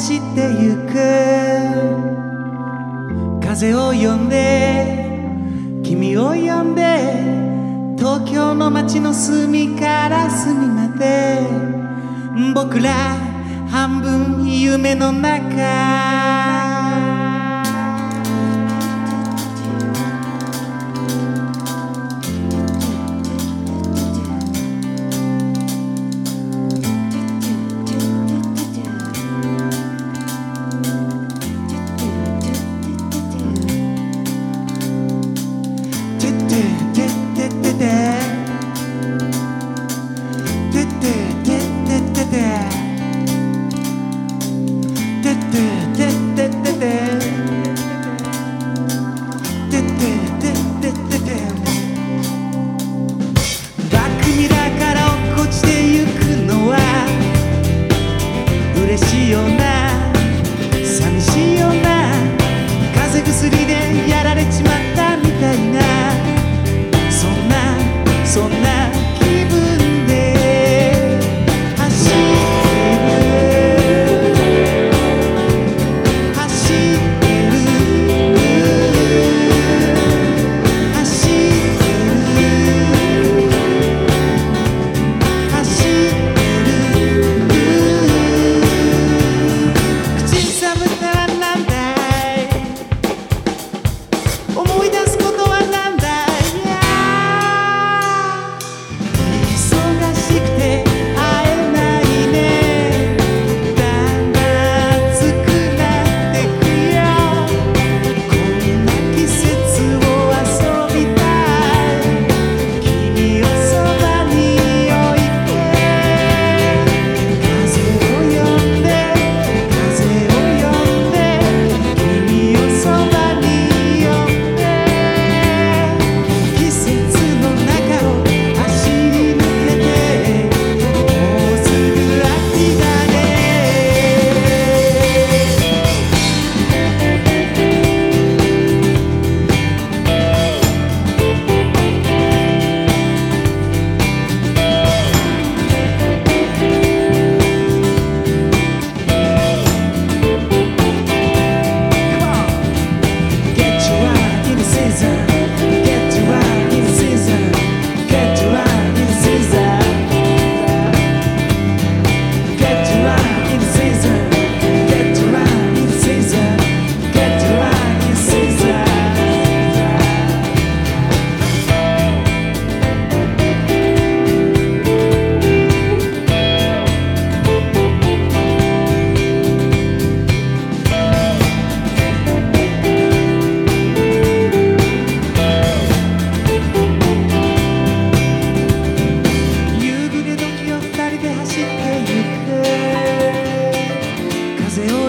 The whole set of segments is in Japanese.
走ってゆく。風を呼んで君を呼んで東京の街の隅から隅まで僕ら半分夢の中。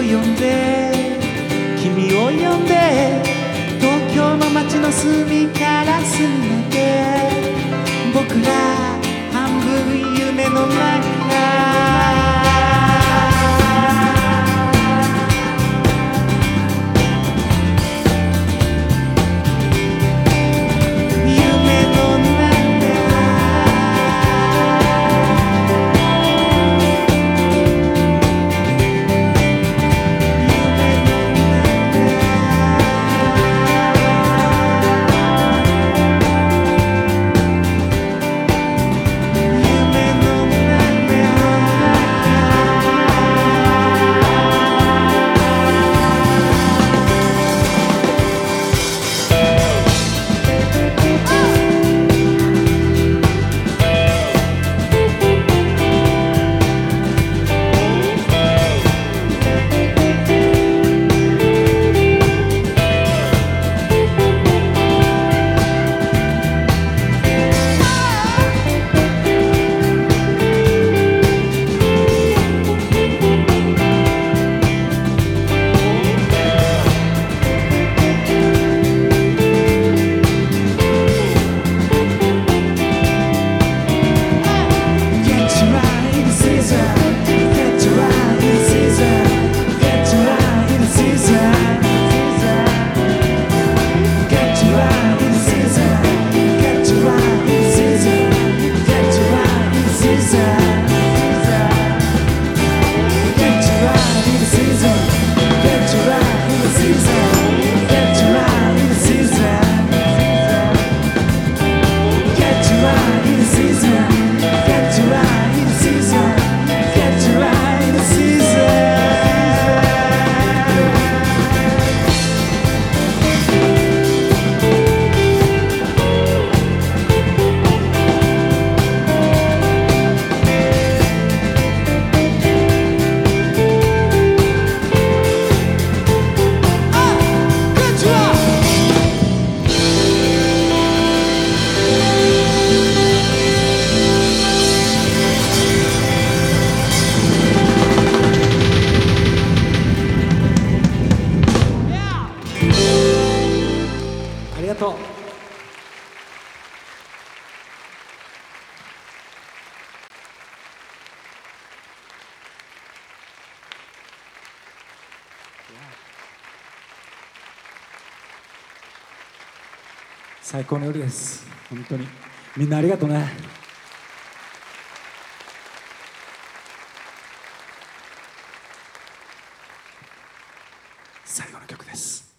呼んで君を呼んで東京の街の隅から隅まで僕ら半分夢の中。がとう。最高の夜です。本当に。みんなありがとうね。最後の曲です。